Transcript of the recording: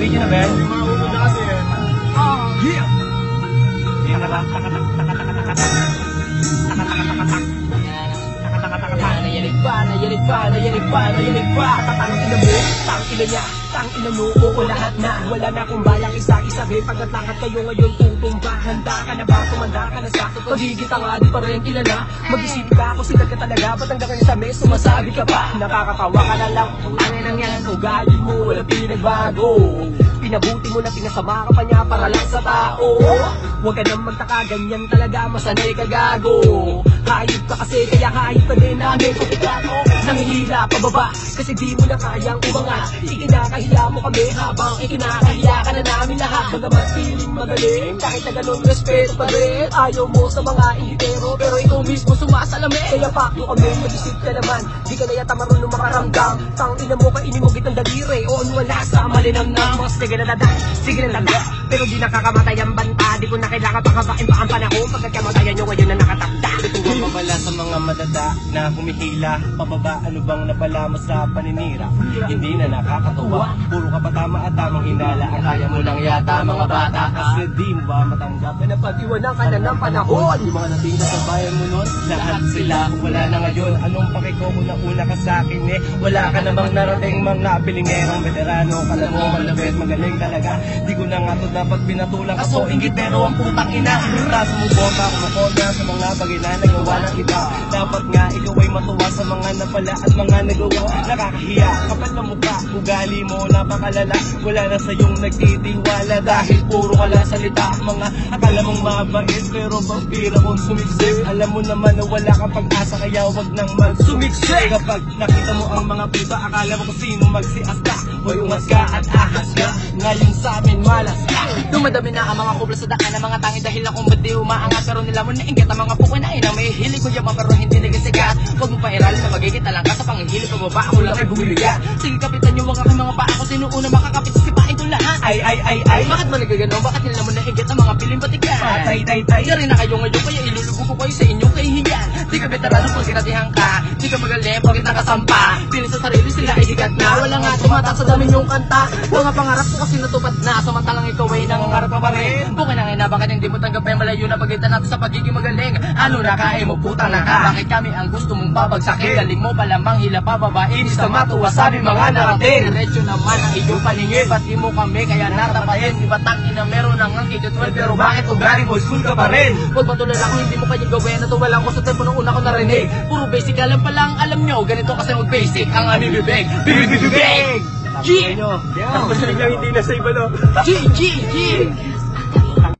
Video na ba yan? Mga ulo dati eh. Yeah! Takatak, takatak, pa, nayanig pa, nayanig pa Tatang ina mo, tang ina niya. Tang ina mo, oo lahat na. Wala na akong balang isa-isabi. Pagkatlakad kayo ngayon tutumba Handa ka na ba, tumanda ka na sa Pagigit ang adi pa rin kilala. Mag-isip ka kung sikat ka talaga. Ba't hanggang sa mes, sumasabi ka pa Nakakatawa ka na lang, ang yan Ugali mo, walang pinagbago. Pinabuti mo na pinasama ka pa niya para lang sa tao. Huwag ka nang magtaka, ganyan talaga. Masanay ka gago. Hayop ka kasi, kaya hayop ka din namin Pagkato, nangihila pababa. Kasi di mo na kayang umangat Ikinakahiya mo kami habang ikinakahiya ka na namin lahat. Bagamat feeling magaling, kahit na ganun respeto pa rin. Ayaw mo sa mga ingitero, pero ikaw mismo sumasalamin. Kaya pakyo kami, mag-isip ka naman. Di ka na yata marunong makaramdam. Tang ina mo, kainin mo kitang daliri. O ano wala sa malinang namos Sige na dada, sige na dada Pero di nakakamatay ang banta. Di ko na kailangan pakabain pa ang panahon. Pagkat kamatayan nyo ngayon na nakatakda Kung mabala sa mga madada na humihila Pababa, ano bang napala mo sa paninira? Hindi na nakakatuwa Puro ka pa tama at tamang hinala Ang kaya mo lang yata mga bata Kasi di mo ba matanggap? Na Napag-iwanan ka na ng panahon. Yung mga natinda sa bayan mo nun Lahat sila wala na ngayon. Anong pakiko kung nauna ka sa akin eh? Wala ka namang narating mga bilingerong veterano Kala mo malabit magaling talaga. Di ko na nga to dapat pinatulang Kaso ingit pero ang putang ina. Taas mo boka kumakoda sa mga bagay na nagawa ng iba? Dapat nga ikaw ay matuwa sa mga napala at mga nagawa. Nakakahiya kapal na mukha Ugali mo napakalala. Wala na sa iyong nagtitiwala Dahil puro ka lang salita Mga akala mong mabait Pero vampira kung sumiksik? Alam mo naman na wala kang pag-asa Kaya wag nang magsumiksik Kapag nakita mo ang mga piba Akala mo kung sino magsias ka. Hoy ungas ka at ahas ka. Ngayon sa amin malas ka. Dumadami na ang mga kubla sa daan ng mga tangi dahil akong ba't di umaangat? Pero nila mo nainggit ang mga pukoy na ina may hilig ko yaman pero hindi nagasikat Huwag mo pairalin na magigit lang ka sa panghihilig pababa ako lang ay bumiliya Sige kapitan yung wag aking mga paa ko sino una makakapit sipain lahat Ay ay ay ay Bakit mo nagagano? Bakit nila mo nainggit ang mga piling batikan? Patay tay tay Yari na kayo ngayon kaya ilulugo ko kayo sa inyong kahihiyan Di ka veterano pag kinatihan ka. Di ka magaling pag nakasampa. Pili sa sarili sila ay higat na. Wala nga tumatak sa dami yung kanta. Mga pangarap ko kasi natupad na. Samantalang ikaw ay nangangarap pa pa rin? Bukay na nga bakit hindi mo tanggap ay malayo na pagitan natin sa pagiging magaling. Ano na kain mo putang na ka. Bakit kami ang gusto mong babagsakin? Galing mo palamang hila pa babae. Di sa matuwa sabi mga narating. Diretso naman ang iyong paningin. Pati mo kami kaya natapatin Di ba tangin na meron ng ang 12 Pero bakit ugali mo school ka pa rin Huwag matulala kung hindi mo kanyang gawin Natuwalan ko sa tempo nung una ko narinig Puro basic alam pala ang alam nyo Ganito kasi mag basic ang aming bibig Bibig bibig bibig G! Tapos nyo hindi na sa iba no G! G! G!